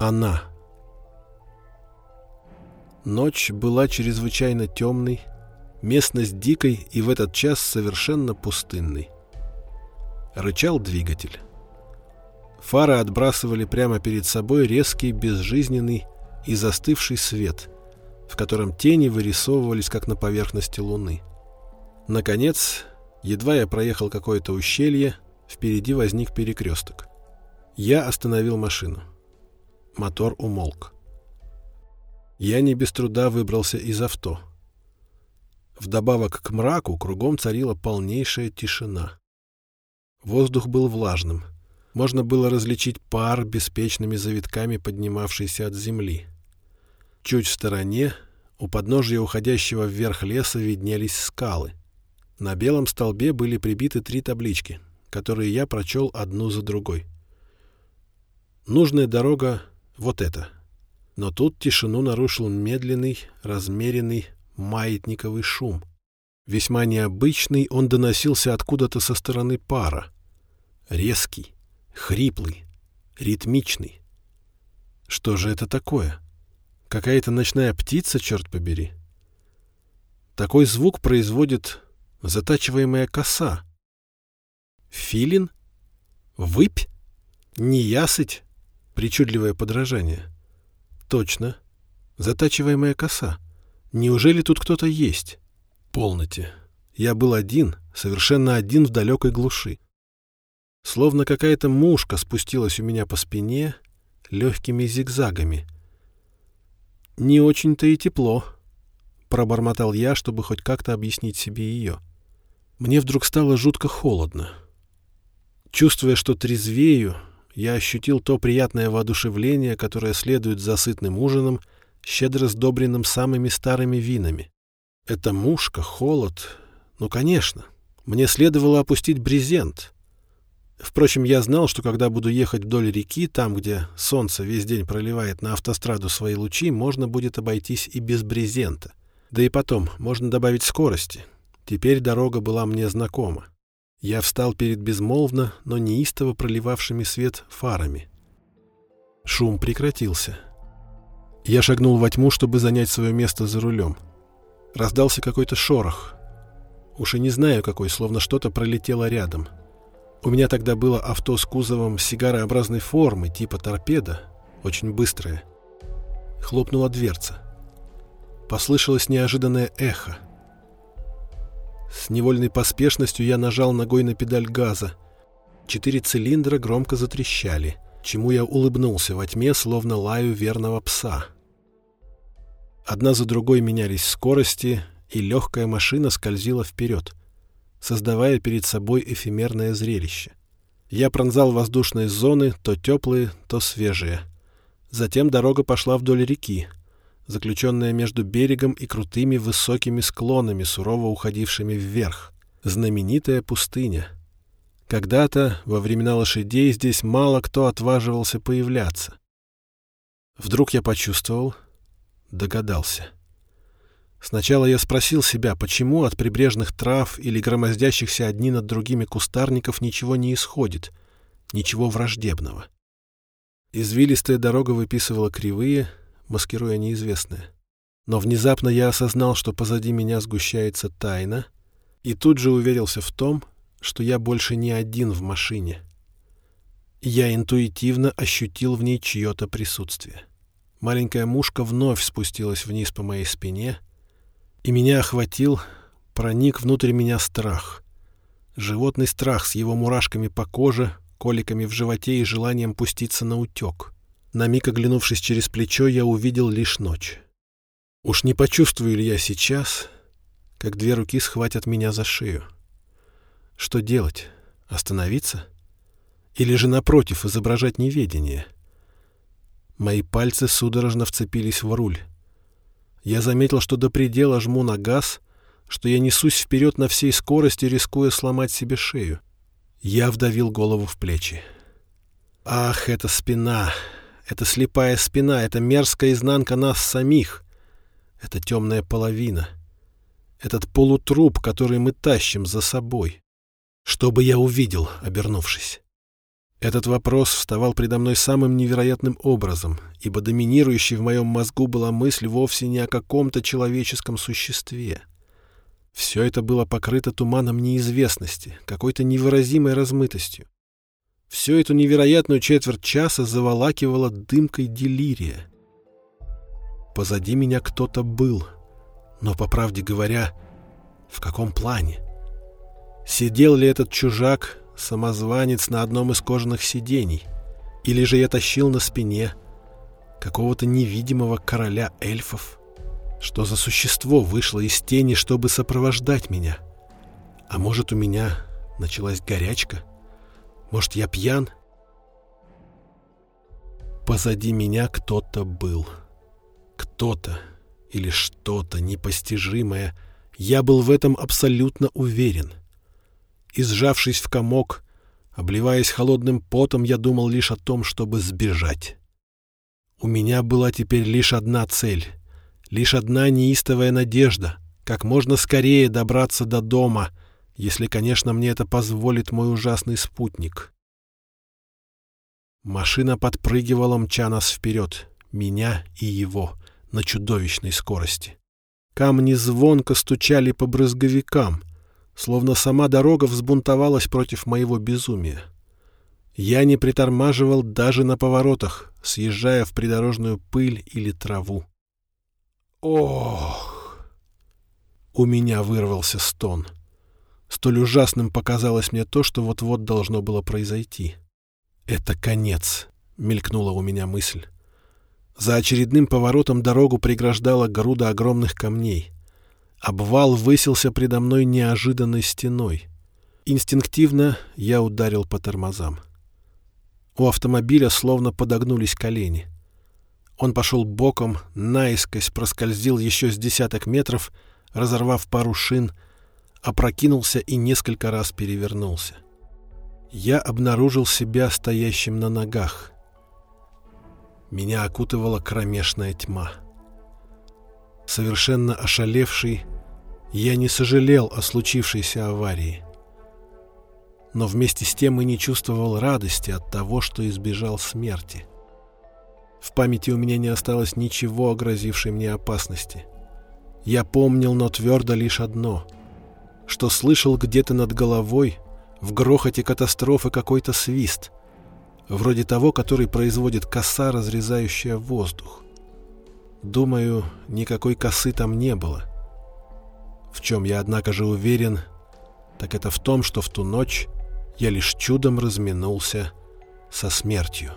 Она. Ночь была чрезвычайно темной, местность дикой и в этот час совершенно пустынной. Рычал двигатель. Фары отбрасывали прямо перед собой резкий, безжизненный и застывший свет, в котором тени вырисовывались, как на поверхности луны. Наконец, едва я проехал какое-то ущелье, впереди возник перекресток. Я остановил машину. Мотор умолк. Я не без труда выбрался из авто. Вдобавок к мраку кругом царила полнейшая тишина. Воздух был влажным. Можно было различить пар беспечными завитками, поднимавшийся от земли. Чуть в стороне, у подножия уходящего вверх леса, виднелись скалы. На белом столбе были прибиты три таблички, которые я прочел одну за другой. Нужная дорога — вот эта — но тут тишину нарушил медленный, размеренный маятниковый шум. Весьма необычный он доносился откуда-то со стороны пара. Резкий, хриплый, ритмичный. Что же это такое? Какая-то ночная птица, черт побери. Такой звук производит затачиваемая коса. Филин? Выпь? Неясыть? Причудливое подражание. Точно. Затачиваемая коса. Неужели тут кто-то есть? Полноте. Я был один, совершенно один в далекой глуши. Словно какая-то мушка спустилась у меня по спине легкими зигзагами. «Не очень-то и тепло», — пробормотал я, чтобы хоть как-то объяснить себе ее. Мне вдруг стало жутко холодно. Чувствуя, что трезвею, я ощутил то приятное воодушевление, которое следует за сытным ужином, щедро сдобренным самыми старыми винами. Это мушка, холод. Ну, конечно. Мне следовало опустить брезент. Впрочем, я знал, что когда буду ехать вдоль реки, там, где солнце весь день проливает на автостраду свои лучи, можно будет обойтись и без брезента. Да и потом, можно добавить скорости. Теперь дорога была мне знакома. Я встал перед безмолвно, но неистово проливавшими свет фарами. Шум прекратился. Я шагнул во тьму, чтобы занять свое место за рулем. Раздался какой-то шорох. Уж и не знаю какой, словно что-то пролетело рядом. У меня тогда было авто с кузовом сигарообразной формы, типа торпеда, очень быстрое. Хлопнула дверца. Послышалось неожиданное эхо — с невольной поспешностью я нажал ногой на педаль газа. Четыре цилиндра громко затрещали, чему я улыбнулся во тьме, словно лаю верного пса. Одна за другой менялись скорости, и легкая машина скользила вперед, создавая перед собой эфемерное зрелище. Я пронзал воздушные зоны, то теплые, то свежие. Затем дорога пошла вдоль реки — заключенная между берегом и крутыми высокими склонами, сурово уходившими вверх. Знаменитая пустыня. Когда-то, во времена лошадей, здесь мало кто отваживался появляться. Вдруг я почувствовал, догадался. Сначала я спросил себя, почему от прибрежных трав или громоздящихся одни над другими кустарников ничего не исходит, ничего враждебного. Извилистая дорога выписывала кривые, маскируя неизвестное. Но внезапно я осознал, что позади меня сгущается тайна, и тут же уверился в том, что я больше не один в машине. Я интуитивно ощутил в ней чье-то присутствие. Маленькая мушка вновь спустилась вниз по моей спине, и меня охватил, проник внутрь меня страх. Животный страх с его мурашками по коже, коликами в животе и желанием пуститься на утек. На миг оглянувшись через плечо, я увидел лишь ночь. Уж не почувствую ли я сейчас, как две руки схватят меня за шею? Что делать? Остановиться? Или же, напротив, изображать неведение? Мои пальцы судорожно вцепились в руль. Я заметил, что до предела жму на газ, что я несусь вперед на всей скорости, рискуя сломать себе шею. Я вдавил голову в плечи. «Ах, эта спина! Это слепая спина, это мерзкая изнанка нас самих. Это темная половина. Этот полутруп, который мы тащим за собой. Что бы я увидел, обернувшись? Этот вопрос вставал предо мной самым невероятным образом, ибо доминирующей в моем мозгу была мысль вовсе не о каком-то человеческом существе. Все это было покрыто туманом неизвестности, какой-то невыразимой размытостью. Всю эту невероятную четверть часа заволакивала дымкой делирия. Позади меня кто-то был, но, по правде говоря, в каком плане? Сидел ли этот чужак, самозванец на одном из кожаных сидений? Или же я тащил на спине какого-то невидимого короля эльфов? Что за существо вышло из тени, чтобы сопровождать меня? А может, у меня началась горячка? Может, я пьян? Позади меня кто-то был. Кто-то или что-то непостижимое. Я был в этом абсолютно уверен. И сжавшись в комок, обливаясь холодным потом, я думал лишь о том, чтобы сбежать. У меня была теперь лишь одна цель, лишь одна неистовая надежда — как можно скорее добраться до дома — если, конечно, мне это позволит мой ужасный спутник. Машина подпрыгивала, мча нас вперед, меня и его, на чудовищной скорости. Камни звонко стучали по брызговикам, словно сама дорога взбунтовалась против моего безумия. Я не притормаживал даже на поворотах, съезжая в придорожную пыль или траву. Ох! У меня вырвался стон — Столь ужасным показалось мне то, что вот-вот должно было произойти. «Это конец», — мелькнула у меня мысль. За очередным поворотом дорогу преграждала груда огромных камней. Обвал высился предо мной неожиданной стеной. Инстинктивно я ударил по тормозам. У автомобиля словно подогнулись колени. Он пошел боком, наискось проскользил еще с десяток метров, разорвав пару шин — опрокинулся и несколько раз перевернулся. Я обнаружил себя стоящим на ногах. Меня окутывала кромешная тьма. Совершенно ошалевший, я не сожалел о случившейся аварии. Но вместе с тем и не чувствовал радости от того, что избежал смерти. В памяти у меня не осталось ничего о грозившей мне опасности. Я помнил, но твердо лишь одно — что слышал где-то над головой в грохоте катастрофы какой-то свист, вроде того, который производит коса, разрезающая воздух. Думаю, никакой косы там не было. В чем я, однако же, уверен, так это в том, что в ту ночь я лишь чудом разминулся со смертью.